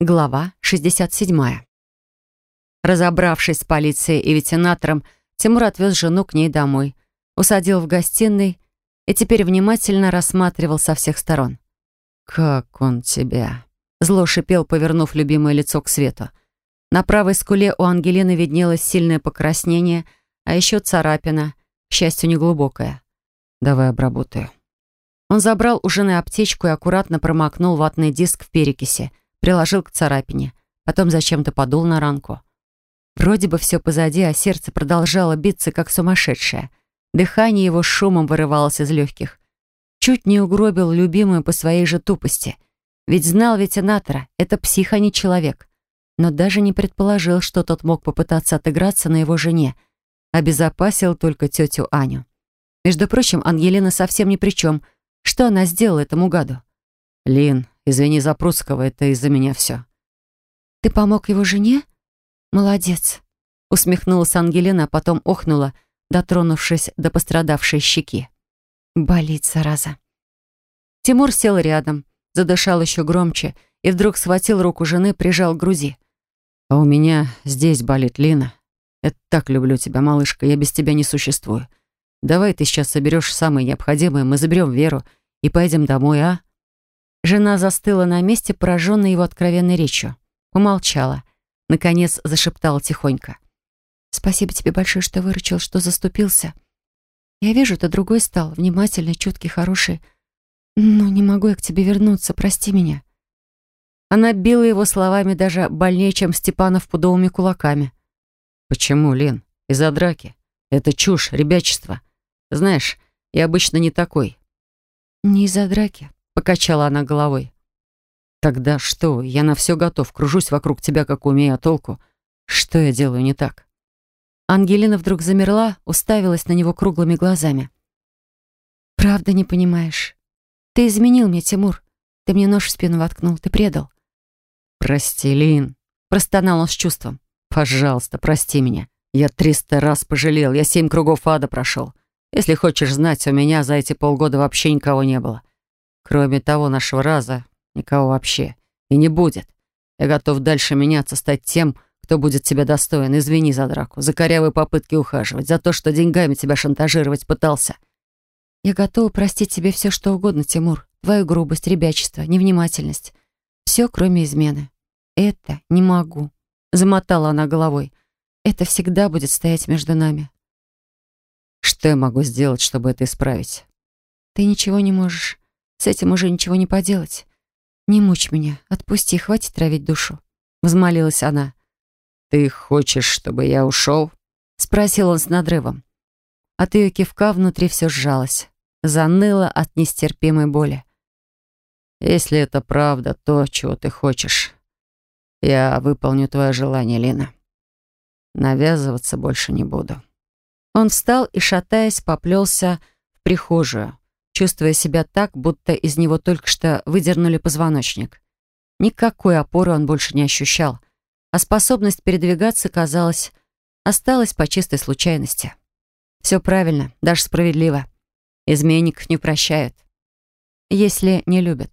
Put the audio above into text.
Глава 67. Разобравшись с полицией и ветенатором, Тимур отвез жену к ней домой, усадил в гостиной и теперь внимательно рассматривал со всех сторон. «Как он тебя!» Зло шипел, повернув любимое лицо к свету. На правой скуле у Ангелины виднелось сильное покраснение, а еще царапина, к счастью, неглубокая. «Давай обработаю». Он забрал у жены аптечку и аккуратно промокнул ватный диск в перекиси, приложил к царапине, потом зачем-то подул на ранку. Вроде бы все позади, а сердце продолжало биться, как сумасшедшее. Дыхание его шумом вырывалось из легких. Чуть не угробил любимую по своей же тупости. Ведь знал ветенатора, это псих, а не человек. Но даже не предположил, что тот мог попытаться отыграться на его жене. Обезопасил только тетю Аню. Между прочим, Ангелина совсем ни при чем. Что она сделала этому гаду? «Лин, Извини за Прусского, это из-за меня все. Ты помог его жене? Молодец. Усмехнулась Ангелина, а потом охнула, дотронувшись до пострадавшей щеки. Болит, зараза. Тимур сел рядом, задышал еще громче и вдруг схватил руку жены, прижал к груди. «А у меня здесь болит, Лина. Я так люблю тебя, малышка, я без тебя не существую. Давай ты сейчас соберешь самое необходимое, мы заберем Веру и поедем домой, а?» Жена застыла на месте, пораженная его откровенной речью. Умолчала. Наконец зашептала тихонько. «Спасибо тебе большое, что выручил, что заступился. Я вижу, ты другой стал, внимательный, чуткий, хороший. Но не могу я к тебе вернуться, прости меня». Она била его словами даже больнее, чем Степанов пудовыми кулаками. «Почему, Лен? Из-за драки. Это чушь, ребячество. Знаешь, я обычно не такой». «Не из-за драки покачала она головой. Тогда что? Я на все готов, кружусь вокруг тебя, как умею, а толку? Что я делаю не так? Ангелина вдруг замерла, уставилась на него круглыми глазами. «Правда не понимаешь? Ты изменил мне, Тимур. Ты мне нож в спину воткнул, ты предал». «Прости, Лин», — простонал он с чувством. «Пожалуйста, прости меня. Я триста раз пожалел, я семь кругов ада прошел. Если хочешь знать, у меня за эти полгода вообще никого не было. Кроме того нашего раза, никого вообще. И не будет. Я готов дальше меняться, стать тем, кто будет тебя достоин. Извини за драку, за корявые попытки ухаживать, за то, что деньгами тебя шантажировать пытался. Я готова простить тебе все, что угодно, Тимур. Твою грубость, ребячество, невнимательность. Все, кроме измены. Это не могу. Замотала она головой. Это всегда будет стоять между нами. Что я могу сделать, чтобы это исправить? Ты ничего не можешь. С этим уже ничего не поделать. Не мучь меня, отпусти, хватит травить душу. Взмолилась она. «Ты хочешь, чтобы я ушел?» Спросил он с надрывом. От ее кивка внутри все сжалось. Заныло от нестерпимой боли. «Если это правда, то, чего ты хочешь, я выполню твое желание, Лина. Навязываться больше не буду». Он встал и, шатаясь, поплелся в прихожую чувствуя себя так, будто из него только что выдернули позвоночник. Никакой опоры он больше не ощущал, а способность передвигаться, казалось, осталась по чистой случайности. Все правильно, даже справедливо. Изменников не прощают, если не любят.